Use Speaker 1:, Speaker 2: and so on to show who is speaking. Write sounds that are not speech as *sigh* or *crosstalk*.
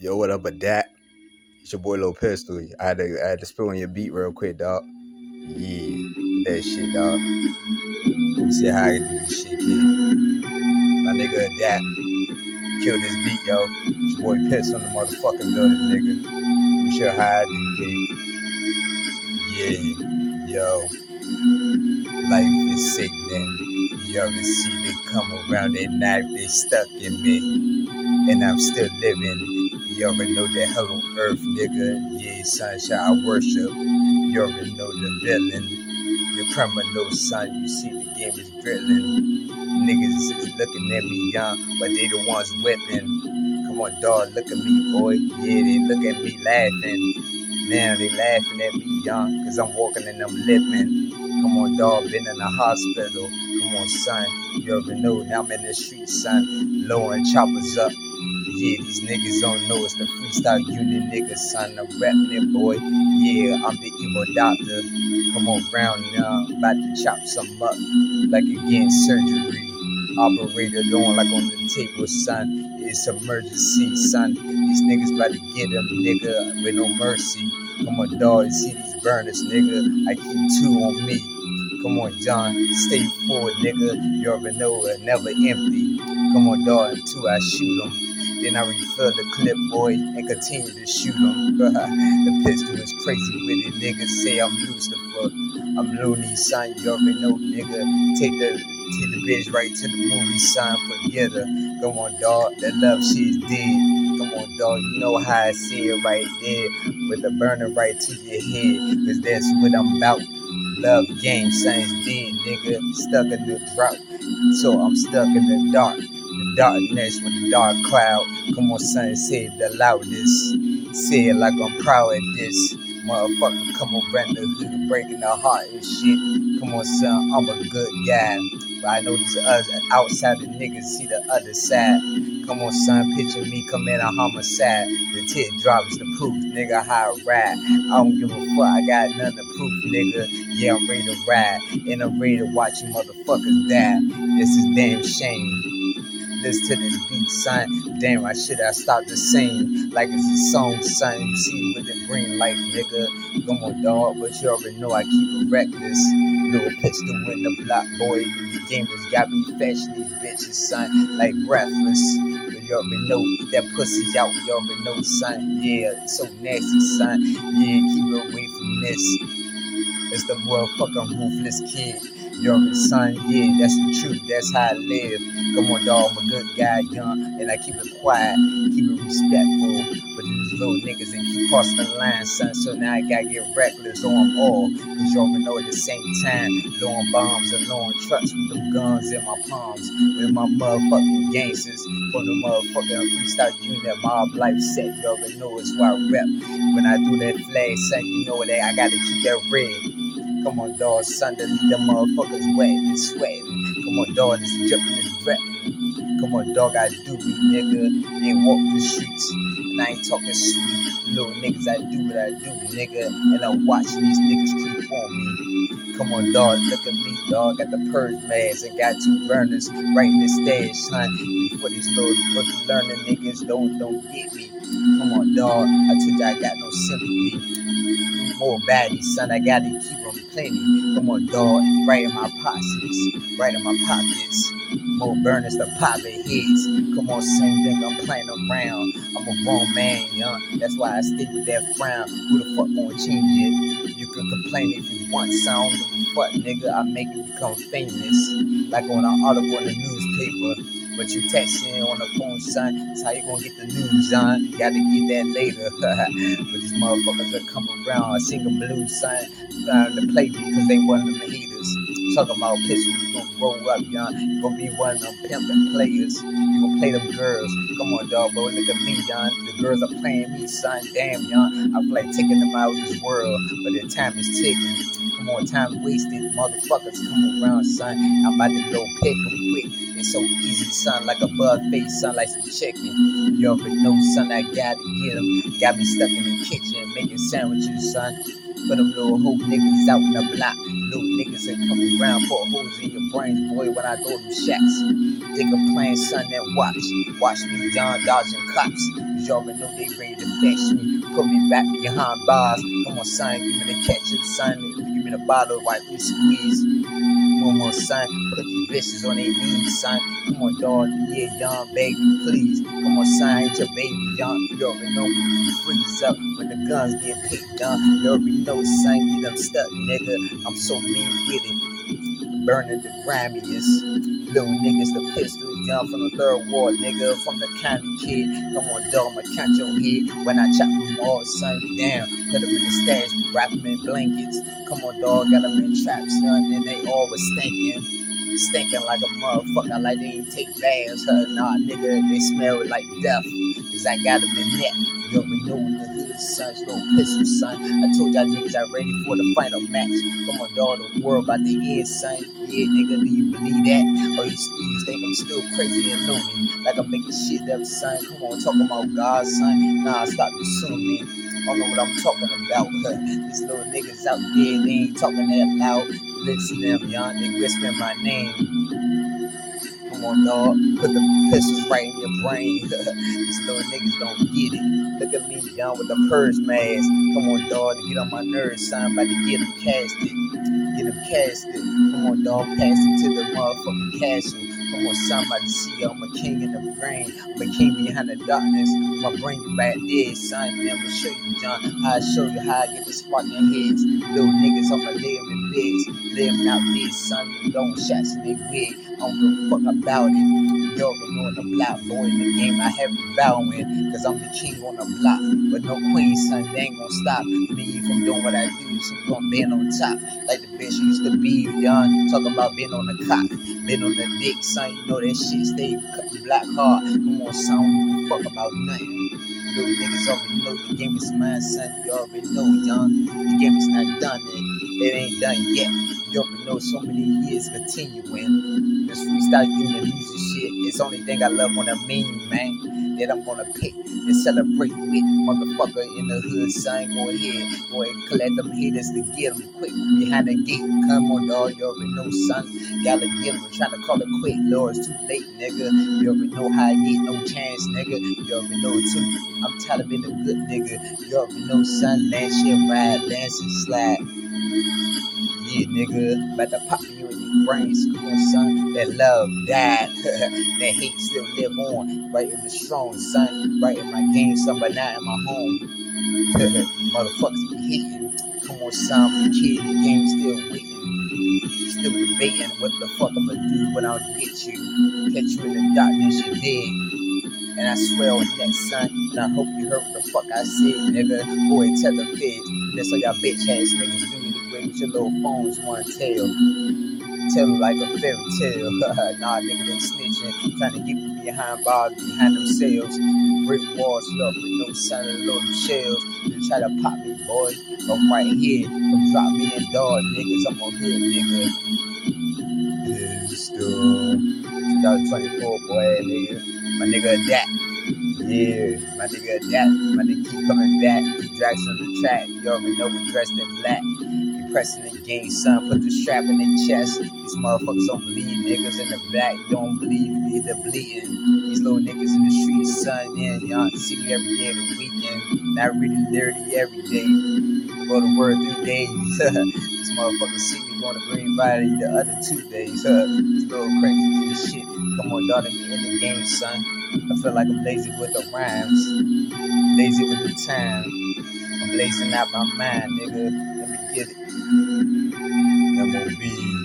Speaker 1: Yo, what up, a dat? It's your boy Lil Pistol. I had to I had to spill on your beat real quick, dog. Yeah, that shit, dog. Let me see how I can do this shit, kid. My nigga a Dat killed this beat, yo. It's your boy Piss on the motherfucking building, nigga. Me show how I do, kid. Yeah, yo. Life is sick, sickening. You ever see me come around at night, they stuck in me. And I'm still living. You already know that hell on earth, nigga. Yeah, sunshine, I worship. You already know the villain. The criminal son, you see the game is drilling. Niggas is looking at me young, but they the ones whipping. Come on, dog, look at me, boy. Yeah, they look at me laughing. Now they laughing at me, young, cause I'm walking and I'm living. Come on, dog, been in the hospital. Come on, son. You already know now I'm in the street, son. Blowing choppers up. Yeah, these niggas don't know it's the freestyle unit nigga, son. I'm rapping it, boy. Yeah, I'm the evil doctor. Come on, round now. About to chop some up like again surgery. Operator going like on the table, son. It's emergency, son. These niggas about to get them, nigga, with no mercy. Come on, dog. You see these burners, nigga. I keep two on me. Come on, John. Stay forward, nigga. You already know uh, never empty. Come on, dog. Until I shoot them. Then I refill the clip, boy, and continue to shoot them. *laughs* the pistol is crazy with it, nigga. Say I'm fuck. I'm loony, son. You already know, nigga. Take the take the bitch right to the movie, son. Forget her. Come on, dog. That love shit is dead. Come on, dog. You know how I see it right there. With the burner right to your head. Cause that's what I'm about. Love game, science dead, nigga. Stuck in the drought. So I'm stuck in the dark. The darkness with the dark cloud. Come on, son, say it the loudest. Say it like I'm proud of this. Motherfucker, come on, brand the breaking the heart and shit. Come on, son, I'm a good guy. But I know these other outside the niggas see the other side. Come on, son, picture me commit a homicide. The teardrop is the proof, nigga, how I ride. I don't give a fuck, I got nothing to prove, nigga. Yeah, I'm ready to ride, and I'm ready to watch you motherfuckers die. This is damn shame. Listen to this beat, son. Damn, I should have stopped the sing like it's a song, son. See with the green light, nigga. Come on, dog, but you already know I keep it reckless. Little pistol in the block, boy. The gamers got me fetching these bitches, son, like breathless. You already know, that pussy out. You already know, son. Yeah, it's so nasty, son. Yeah, keep it away from this. It's the motherfucking ruthless kid. You already son, yeah, that's the truth. That's how I live. Come on, dog, I'm a good guy, young, and I keep it quiet, keep it respectful. But these little niggas they keep crossing the line, son. So now I gotta get reckless on all. Cause already know at the same time, blowing bombs and blowing trucks with them guns in my palms. With my motherfucking gangsters from the motherfucking freestyle unit, mob life set. Already know it's why I rep. When I do that flag, son, you know that I gotta keep that red. Come on, dog, son, to leave them motherfuckers wet and sweating. Come on, dog, this dripping is threatening. Come on, dog, I do be nigga. Ain't walk the streets. And I ain't talking sweet. Little niggas, I do what I do, nigga. And I'm watching these niggas creep on me. Come on, dog, look at me, dog. Got the purge mask and got two burners right in the stash, son. Before these little rookie learning niggas don't don't get me. Come on, dog. I told you I got no sympathy more baddies, son. I gotta keep them plenty. Come on, dog. Right in my pockets. Right in my pockets. More burners to pop it heads. Come on, same thing. I'm playing around. I'm a grown man, young. That's why I stick with that frown. Who the fuck gonna change it? You can complain if you want, a fuck, nigga. I make you become famous. Like on an article in the newspaper. But you texting on the phone, son. That's how you gonna get the news, son. You gotta get that later. *laughs* but these motherfuckers that come around, I sing a blues, son, trying to play because they want them haters. Talking about pictures, you gonna grow up, young. You gonna be one of them pimping players. You gonna play them girls. Come on, dog, bro. Look at me, young. The girls are playing me, son. Damn, young. I like taking them out of this world, but their time is ticking. Come on, time wasted. Motherfuckers come around, son. I'm about to go pick them quick. It's so easy, son, like a bug face, son, like some chicken. You already know, son, I gotta get them. Got me stuck in the kitchen making sandwiches, son. For them little hope niggas out in the block. Little niggas that come around, put holes in your brains, boy, when I throw them shots. Think of playing son and watch. Watch me, John dodging cops. Y'all know they ready to fetch me. Put me back behind bars. Come on, son, give me the ketchup, son. Give me the bottle, wipe me squeeze. One more, son. Bitches on their knees, son. Come on, dog. Yeah, young baby, please. Come on. Ain't your baby, young. You already know me. Freeze up when the guns get picked up. You already know, son. Get them stuck, nigga. I'm so mean with it. Burning the grimiest. Little niggas, the pistols, young from the third ward, nigga, from the county kid. Come on, dog, I'ma your head when I chop them all, son, down. Put them in the stash, wrap them in blankets. Come on, dog, got them in traps, son, and they all was stinking. Stinking like a motherfucker, like they ain't take baths, huh? Nah, nigga, they smell like death. Cause I got them in net. Already know in the hood, son, little pistol, son. I told y'all niggas I ready for the final match. Come on, dog, the world about to end, son. Yeah, nigga, do you believe that? Or you, you think I'm still crazy and loony? Like I'm making shit up, son. Come on, talking about God, son. Nah, stop assuming. I don't know what I'm talking about. Huh? These little niggas out there, they ain't talking that loud. To them, young. They whispering my name. Come on, dog. Put the pistols right in your brain. *laughs* These little niggas don't get it. Look at me, young, with the purse mask. Come on, dog, to get on my nerves, son. About to get them casted. Get them casted. Come on, dog, pass it to the motherfucking castle. Come on, somebody to see I'm a king in the brain. I'm a king behind the darkness. I'ma bring you back there, son. I'ma show you, John, how I show you how I get the spark in heads. Little niggas, I'ma them in. Lay them out there, son. Throwing shots in their wig. I don't give a fuck about it. Yo, been on the block, boy, in the game. I have you bowing, cause I'm the king on the block. But no queen, son, they ain't gonna stop me from doing what I do. So I'm gonna be on top, like the bitch used to be, young. Talking about being on the cock, being on the dick, son. You know that shit stay black hard. Come on, son, fuck about nothing. Little niggas already know the game is mine, son. You already know, young. The game is not done, and it ain't done yet. You already know so many years continuing. This freestyle unit music shit is only thing I love on a meme, man. That I'm gonna pick and celebrate with. Motherfucker in the hood. Go ahead. Go ahead collect them haters to get them quick behind the gate. Come on, dog. You already know, son. Gotta get them. Trying to call it quick. Lord, it's too late, nigga. You already know how I get no chance, nigga. You already know too. I'm tired of being a good nigga. You already know, son. Land shit, ride, dance, and slide. Yeah, nigga, about to pop you in your brains. Come on, son. That love died. *laughs* that hate still live on. Right in the strong, son. Right in my game, son, but not in my home. *laughs* Motherfuckers be hitting. Come on, son. Kid. The game still waiting. Still debating what the fuck I'ma do when I get you. Catch you in the darkness, you're dead. And I swear on that, son. And I hope you heard what the fuck I said, nigga. Boy, tell the feds. That's all y'all bitch ass niggas do with your little phones want to tell. Tell like a fairy tale. *laughs* nah, nigga, they snitching. Trying to get me behind bars, behind themselves. Brick walls up with no sign of little shells. They try to pop me, boy. I'm right here. Come drop me in dog, niggas. I'm a hood nigga. Pistol. 2024, boy, nigga. My nigga, that. Yeah, my nigga, that. My nigga keep coming back. Drags on the track. You already know we dressed in black pressing the game, son. Put the strap in the chest. These motherfuckers don't believe niggas in the back. Don't believe me, they're bleeding. These little niggas in the streets, son. Yeah, y'all see me every day of the weekend. Not reading dirty every day. Go to work three days. *laughs* These motherfuckers see me going to Green Valley the other two days. *laughs* This little crazy shit. Come on, daughter, me in the game, son. I feel like I'm lazy with the rhymes. Lazy with the time. I'm blazing out my mind, nigga. Get it. MOB.